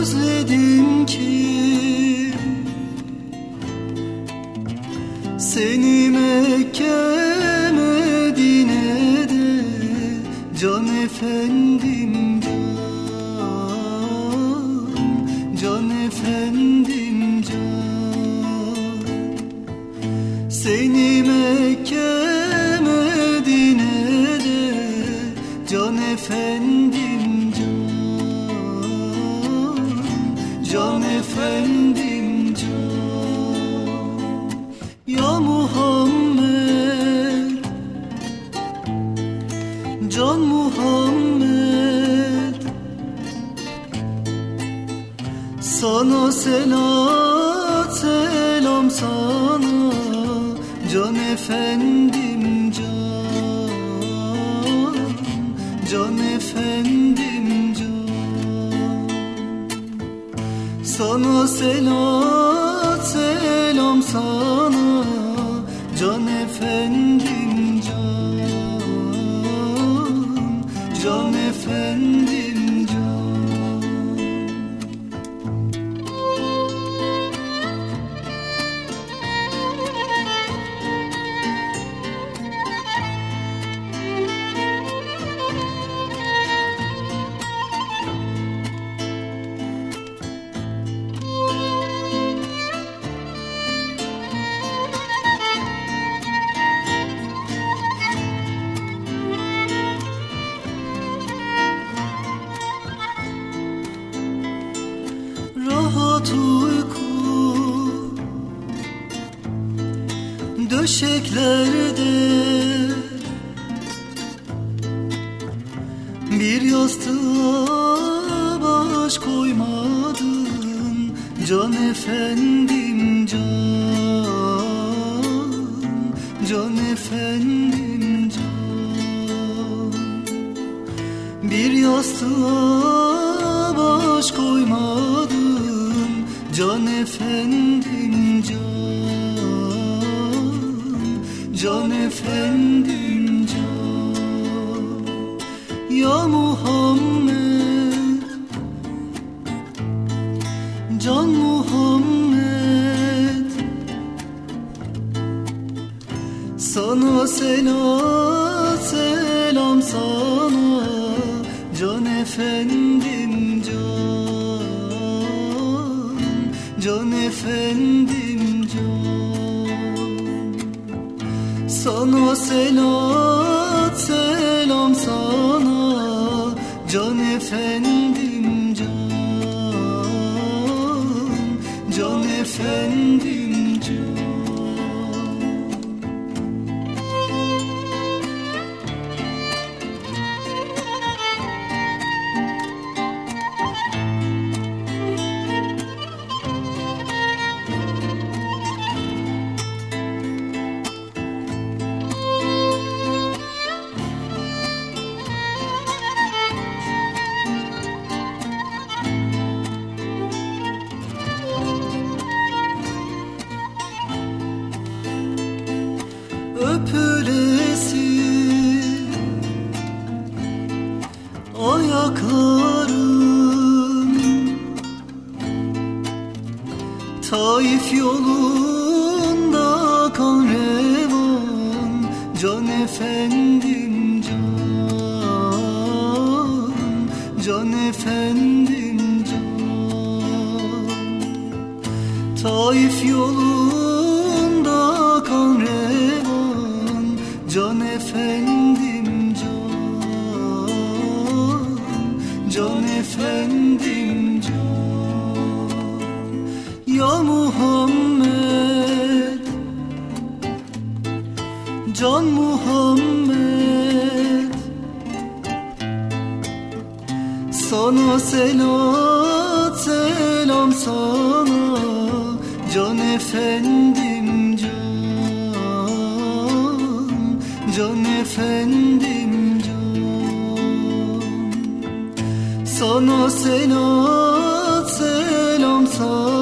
özledim ki Seni Mekke Medine'de Can efendim can Can efendim can. Seni Mekke Sana selam selam sana. Can efendim can. Can efendim can. Sana selam selam sana. Can efendim döşeklerde Bir yastığa baş koymadım Can efendim can. Can efendim can. Bir yastığa baş koymadım Can efendim can. Can efendim can Ya Muhammed. Can Muhammed. Sana selam selam sana. Can efendim can Can efendim Baba selat selam sana Can efendim can. Can efendim öpülesi. Ayaklarım Taif yolunda kan revan can efendim can can efendim can. Taif yolunda Can Muhammed. Sana selat selam sana. Can efendim can. Can efendim can. Sana selat selam sana